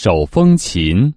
手风琴。